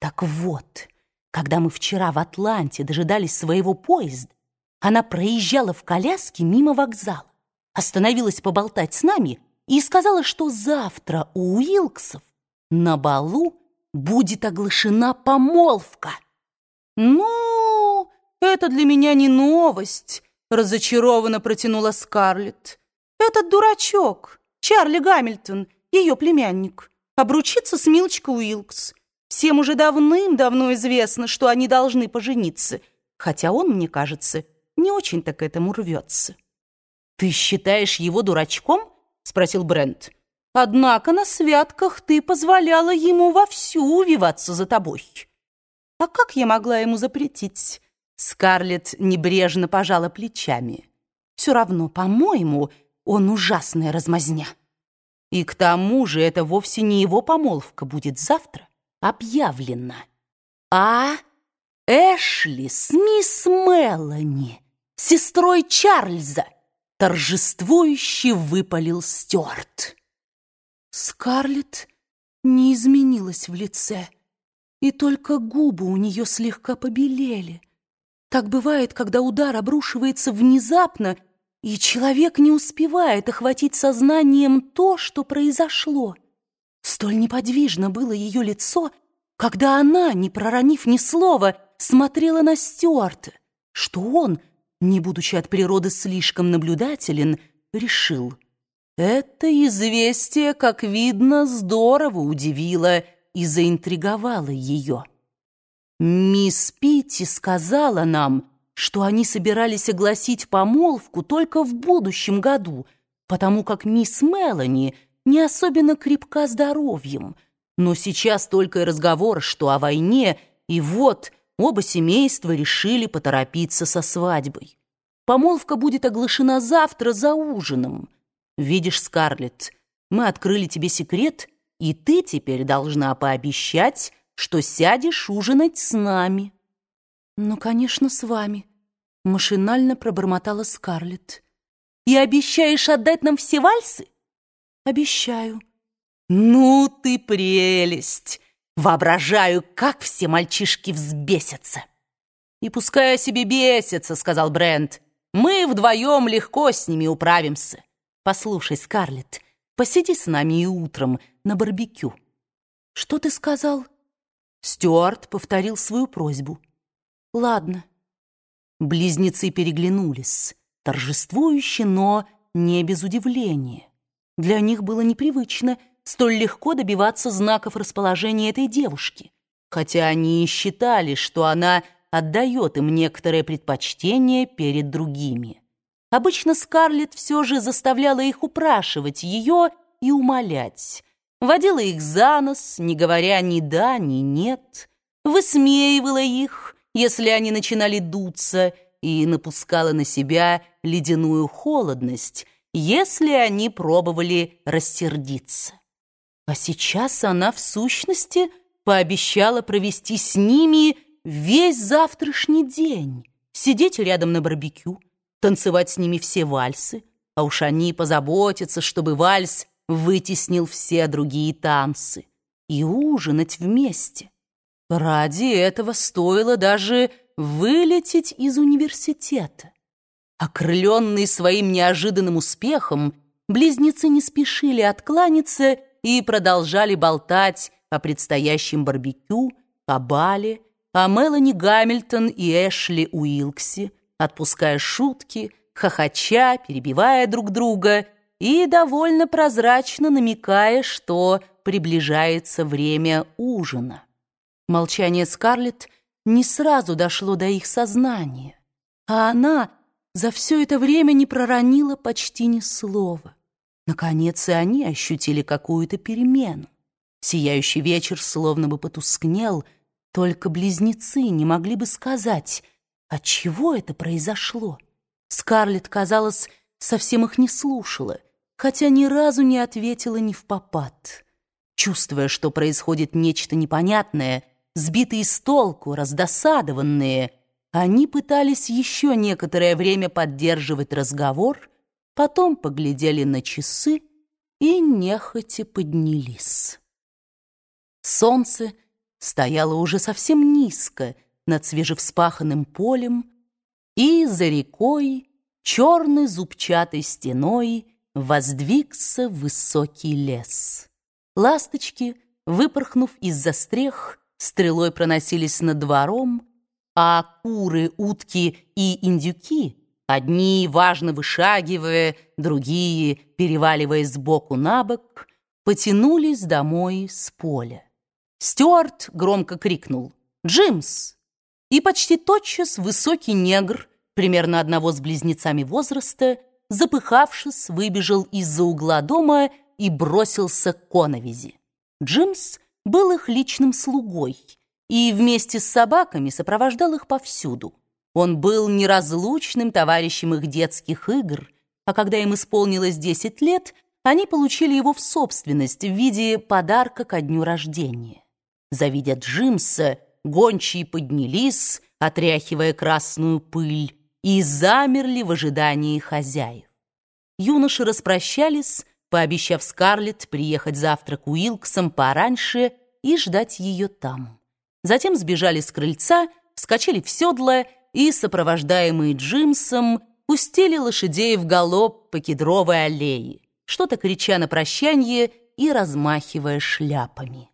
Так вот, когда мы вчера в Атланте дожидались своего поезда, она проезжала в коляске мимо вокзала, остановилась поболтать с нами и сказала, что завтра у Уилксов на балу будет оглашена помолвка. «Ну, это для меня не новость», — разочарованно протянула Скарлетт. «Этот дурачок, Чарли Гамильтон, ее племянник, обручится с Милочкой Уилкс. Всем уже давным-давно известно, что они должны пожениться, хотя он, мне кажется, не очень-то к этому рвется». «Ты считаешь его дурачком?» — спросил Брент. Однако на святках ты позволяла ему вовсю увиваться за тобой. А как я могла ему запретить? Скарлетт небрежно пожала плечами. Все равно, по-моему, он ужасная размазня. И к тому же это вовсе не его помолвка будет завтра объявлена, а Эшли с мисс Мелани, сестрой Чарльза, торжествующе выпалил Стюарт. Скарлетт не изменилась в лице, и только губы у нее слегка побелели. Так бывает, когда удар обрушивается внезапно, и человек не успевает охватить сознанием то, что произошло. Столь неподвижно было ее лицо, когда она, не проронив ни слова, смотрела на Стюарта, что он, не будучи от природы слишком наблюдателен, решил — это известие, как видно, здорово удивило и заинтриговало ее. Мисс Питти сказала нам, что они собирались огласить помолвку только в будущем году, потому как мисс Мелани не особенно крепка здоровьем. Но сейчас только и разговор, что о войне, и вот оба семейства решили поторопиться со свадьбой. Помолвка будет оглашена завтра за ужином. «Видишь, Скарлетт, мы открыли тебе секрет, и ты теперь должна пообещать, что сядешь ужинать с нами». «Ну, конечно, с вами», — машинально пробормотала Скарлетт. «И обещаешь отдать нам все вальсы?» «Обещаю». «Ну ты прелесть! Воображаю, как все мальчишки взбесятся!» «И пускай о себе бесятся», — сказал Брент. «Мы вдвоем легко с ними управимся». Послушай, Скарлетт, посиди с нами и утром на барбекю. Что ты сказал? Стюарт повторил свою просьбу. Ладно. Близнецы переглянулись, торжествующе, но не без удивления. Для них было непривычно столь легко добиваться знаков расположения этой девушки, хотя они и считали, что она отдает им некоторое предпочтение перед другими. Обычно Скарлетт все же заставляла их упрашивать ее и умолять. Водила их за нос, не говоря ни да, ни нет. Высмеивала их, если они начинали дуться, и напускала на себя ледяную холодность, если они пробовали рассердиться. А сейчас она, в сущности, пообещала провести с ними весь завтрашний день, сидеть рядом на барбекю, танцевать с ними все вальсы, а уж они позаботятся, чтобы вальс вытеснил все другие танцы, и ужинать вместе. Ради этого стоило даже вылететь из университета. Окрыленные своим неожиданным успехом, близнецы не спешили откланяться и продолжали болтать о предстоящем барбекю, о бале, о Мелани Гамильтон и Эшли Уилкси, отпуская шутки, хохоча, перебивая друг друга и довольно прозрачно намекая, что приближается время ужина. Молчание Скарлетт не сразу дошло до их сознания, а она за все это время не проронила почти ни слова. Наконец и они ощутили какую-то перемену. Сияющий вечер словно бы потускнел, только близнецы не могли бы сказать — от чего это произошло? Скарлетт, казалось, совсем их не слушала, хотя ни разу не ответила ни в попад. Чувствуя, что происходит нечто непонятное, сбитые с толку, раздосадованные, они пытались еще некоторое время поддерживать разговор, потом поглядели на часы и нехотя поднялись. Солнце стояла уже совсем низко над свежевспаханным полем, и за рекой черной зубчатой стеной воздвигся высокий лес. Ласточки, выпорхнув из-за стрех, стрелой проносились над двором, а куры, утки и индюки, одни важно вышагивая, другие, переваливая сбоку на бок, потянулись домой с поля. Стюарт громко крикнул «Джимс!» И почти тотчас высокий негр, примерно одного с близнецами возраста, запыхавшись, выбежал из-за угла дома и бросился к коновизи. Джимс был их личным слугой и вместе с собаками сопровождал их повсюду. Он был неразлучным товарищем их детских игр, а когда им исполнилось 10 лет, они получили его в собственность в виде подарка ко дню рождения. Завидя Джимса, гончие поднялись, отряхивая красную пыль, и замерли в ожидании хозяев. Юноши распрощались, пообещав Скарлетт приехать завтра к Уилксам пораньше и ждать ее там. Затем сбежали с крыльца, вскочили в седло и, сопровождаемые Джимсом, пустили лошадей в галоп по кедровой аллее, что-то крича на прощание и размахивая шляпами.